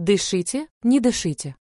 Дышите, не дышите.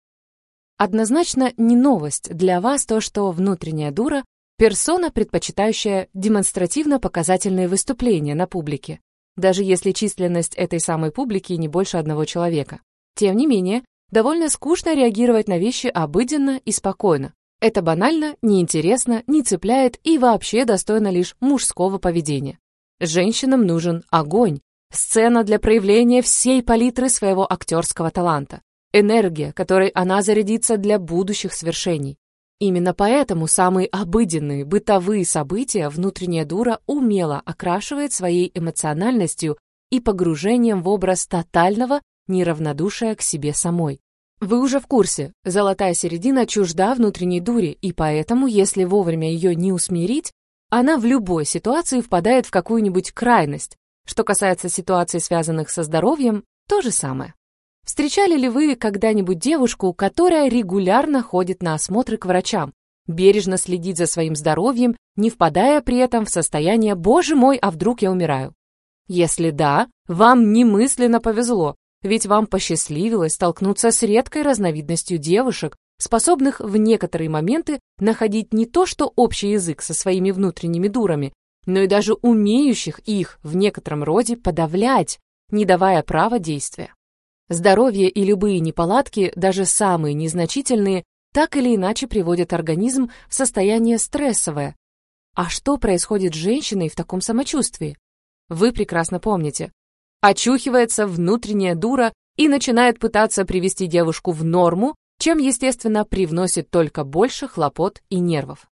Однозначно не новость для вас то, что внутренняя дура – персона, предпочитающая демонстративно-показательные выступления на публике, даже если численность этой самой публики не больше одного человека. Тем не менее, довольно скучно реагировать на вещи обыденно и спокойно. Это банально, неинтересно, не цепляет и вообще достойно лишь мужского поведения. Женщинам нужен огонь, сцена для проявления всей палитры своего актерского таланта, энергия, которой она зарядится для будущих свершений. Именно поэтому самые обыденные бытовые события внутренняя дура умело окрашивает своей эмоциональностью и погружением в образ тотального неравнодушия к себе самой. Вы уже в курсе, золотая середина чужда внутренней дуре, и поэтому, если вовремя ее не усмирить, она в любой ситуации впадает в какую-нибудь крайность. Что касается ситуаций, связанных со здоровьем, то же самое. Встречали ли вы когда-нибудь девушку, которая регулярно ходит на осмотры к врачам, бережно следит за своим здоровьем, не впадая при этом в состояние «Боже мой, а вдруг я умираю»? Если да, вам немысленно повезло, ведь вам посчастливилось столкнуться с редкой разновидностью девушек, способных в некоторые моменты находить не то что общий язык со своими внутренними дурами, но и даже умеющих их в некотором роде подавлять, не давая права действия. Здоровье и любые неполадки, даже самые незначительные, так или иначе приводят организм в состояние стрессовое. А что происходит с женщиной в таком самочувствии? Вы прекрасно помните. Очухивается внутренняя дура и начинает пытаться привести девушку в норму, чем, естественно, привносит только больше хлопот и нервов.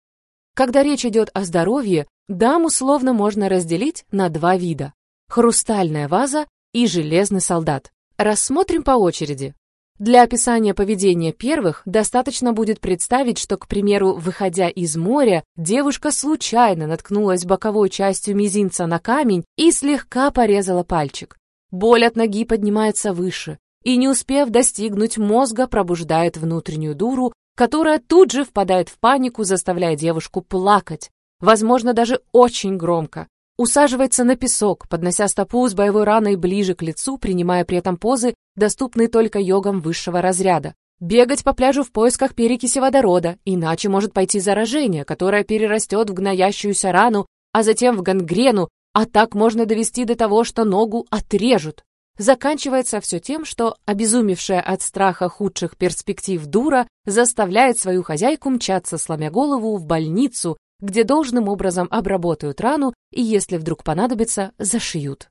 Когда речь идет о здоровье, дам условно можно разделить на два вида – хрустальная ваза и железный солдат. Рассмотрим по очереди. Для описания поведения первых достаточно будет представить, что, к примеру, выходя из моря, девушка случайно наткнулась боковой частью мизинца на камень и слегка порезала пальчик. Боль от ноги поднимается выше, и, не успев достигнуть мозга, пробуждает внутреннюю дуру, которая тут же впадает в панику, заставляя девушку плакать, возможно, даже очень громко. Усаживается на песок, поднося стопу с боевой раной ближе к лицу, принимая при этом позы, доступные только йогам высшего разряда. Бегать по пляжу в поисках перекиси водорода, иначе может пойти заражение, которое перерастет в гноящуюся рану, а затем в гангрену, а так можно довести до того, что ногу отрежут. Заканчивается все тем, что обезумевшая от страха худших перспектив дура заставляет свою хозяйку мчаться, сломя голову, в больницу, где должным образом обработают рану и, если вдруг понадобится, зашьют.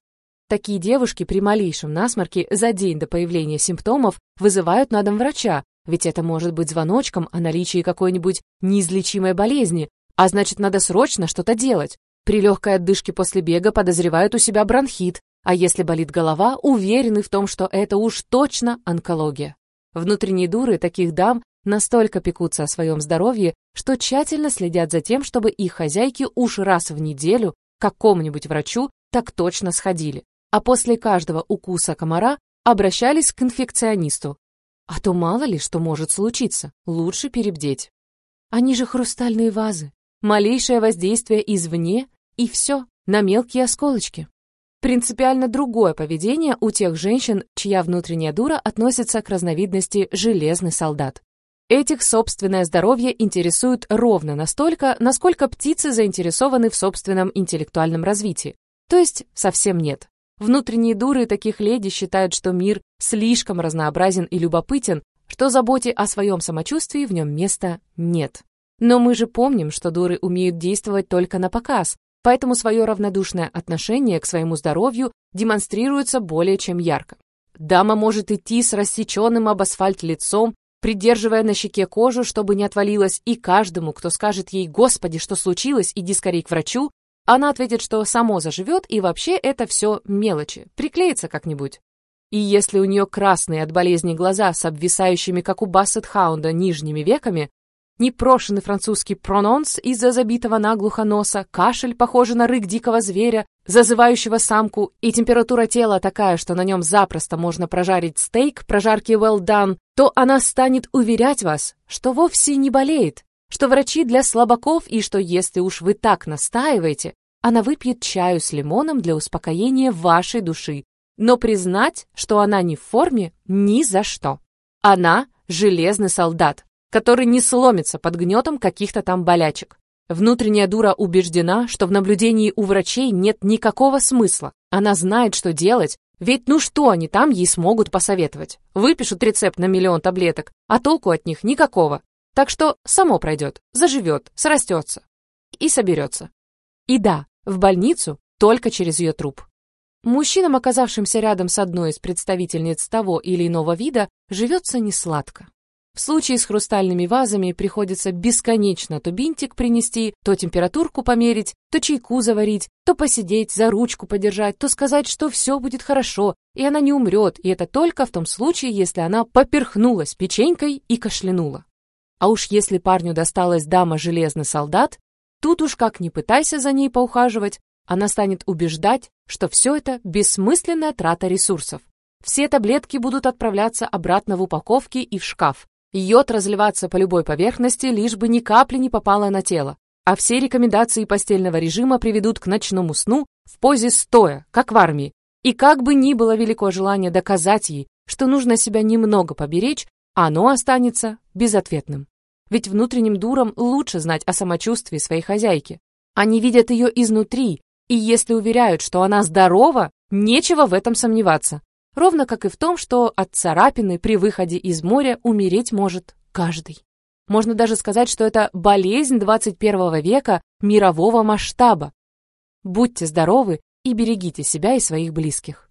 Такие девушки при малейшем насморке за день до появления симптомов вызывают на дом врача, ведь это может быть звоночком о наличии какой-нибудь неизлечимой болезни, а значит, надо срочно что-то делать. При легкой отдышке после бега подозревают у себя бронхит, а если болит голова, уверены в том, что это уж точно онкология. Внутренние дуры таких дам настолько пекутся о своем здоровье, что тщательно следят за тем, чтобы их хозяйки уж раз в неделю какому-нибудь врачу так точно сходили, а после каждого укуса комара обращались к инфекционисту. А то мало ли что может случиться, лучше перебдеть. Они же хрустальные вазы, малейшее воздействие извне, и все, на мелкие осколочки. Принципиально другое поведение у тех женщин, чья внутренняя дура относится к разновидности «железный солдат». Этих собственное здоровье интересует ровно настолько, насколько птицы заинтересованы в собственном интеллектуальном развитии. То есть совсем нет. Внутренние дуры таких леди считают, что мир слишком разнообразен и любопытен, что заботе о своем самочувствии в нем места нет. Но мы же помним, что дуры умеют действовать только на показ, поэтому свое равнодушное отношение к своему здоровью демонстрируется более чем ярко. Дама может идти с рассеченным об асфальт лицом, придерживая на щеке кожу, чтобы не отвалилась, и каждому, кто скажет ей «Господи, что случилось? Иди скорее к врачу», она ответит, что само заживет, и вообще это все мелочи, приклеится как-нибудь. И если у нее красные от болезни глаза с обвисающими, как у Бассет-хаунда, нижними веками, непрошенный французский прононс из-за забитого наглухо носа, кашель, похожий на рык дикого зверя, зазывающего самку, и температура тела такая, что на нем запросто можно прожарить стейк, прожарки well done, то она станет уверять вас, что вовсе не болеет, что врачи для слабаков и что если уж вы так настаиваете, она выпьет чаю с лимоном для успокоения вашей души. но признать, что она не в форме, ни за что. Она – железный солдат, который не сломится под гнетом каких-то там болячек. Внутренняя дура убеждена, что в наблюдении у врачей нет никакого смысла. Она знает, что делать, ведь ну что они там ей смогут посоветовать? Выпишут рецепт на миллион таблеток, а толку от них никакого. Так что само пройдет, заживет, срастется и соберется. И да, в больницу только через ее труп. Мужчинам, оказавшимся рядом с одной из представительниц того или иного вида, живется несладко. В случае с хрустальными вазами приходится бесконечно то бинтик принести, то температурку померить, то чайку заварить, то посидеть, за ручку подержать, то сказать, что все будет хорошо, и она не умрет, и это только в том случае, если она поперхнулась печенькой и кашлянула. А уж если парню досталась дама железный солдат, тут уж как ни пытайся за ней поухаживать, она станет убеждать, что все это бессмысленная трата ресурсов. Все таблетки будут отправляться обратно в упаковки и в шкаф, Йод разливаться по любой поверхности, лишь бы ни капли не попало на тело. А все рекомендации постельного режима приведут к ночному сну в позе стоя, как в армии. И как бы ни было велико желание доказать ей, что нужно себя немного поберечь, оно останется безответным. Ведь внутренним дурам лучше знать о самочувствии своей хозяйки. Они видят ее изнутри, и если уверяют, что она здорова, нечего в этом сомневаться. Ровно как и в том, что от царапины при выходе из моря умереть может каждый. Можно даже сказать, что это болезнь 21 века мирового масштаба. Будьте здоровы и берегите себя и своих близких.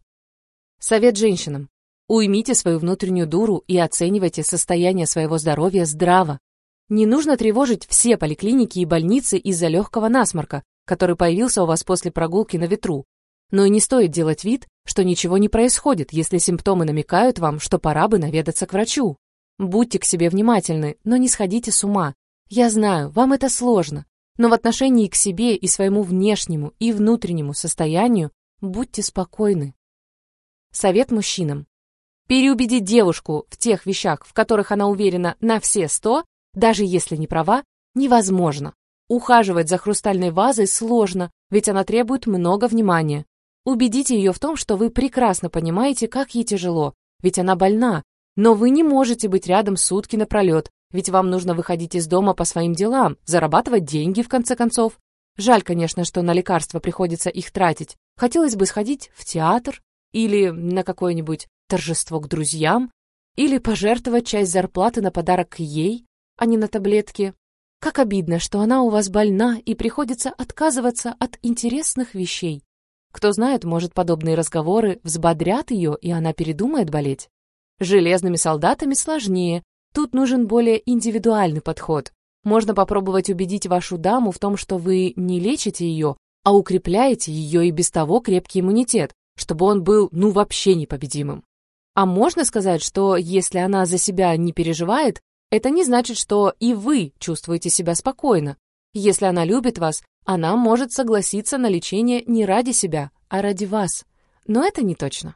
Совет женщинам. Уймите свою внутреннюю дуру и оценивайте состояние своего здоровья здраво. Не нужно тревожить все поликлиники и больницы из-за легкого насморка, который появился у вас после прогулки на ветру. Но и не стоит делать вид, что ничего не происходит, если симптомы намекают вам, что пора бы наведаться к врачу. Будьте к себе внимательны, но не сходите с ума. Я знаю, вам это сложно, но в отношении к себе и своему внешнему и внутреннему состоянию будьте спокойны. Совет мужчинам. Переубедить девушку в тех вещах, в которых она уверена на все сто, даже если не права, невозможно. Ухаживать за хрустальной вазой сложно, ведь она требует много внимания. Убедите ее в том, что вы прекрасно понимаете, как ей тяжело, ведь она больна, но вы не можете быть рядом сутки напролет, ведь вам нужно выходить из дома по своим делам, зарабатывать деньги, в конце концов. Жаль, конечно, что на лекарства приходится их тратить. Хотелось бы сходить в театр или на какое-нибудь торжество к друзьям, или пожертвовать часть зарплаты на подарок ей, а не на таблетки. Как обидно, что она у вас больна и приходится отказываться от интересных вещей. Кто знает, может, подобные разговоры взбодрят ее, и она передумает болеть. Железными солдатами сложнее. Тут нужен более индивидуальный подход. Можно попробовать убедить вашу даму в том, что вы не лечите ее, а укрепляете ее и без того крепкий иммунитет, чтобы он был ну вообще непобедимым. А можно сказать, что если она за себя не переживает, это не значит, что и вы чувствуете себя спокойно. Если она любит вас, она может согласиться на лечение не ради себя, а ради вас. Но это не точно.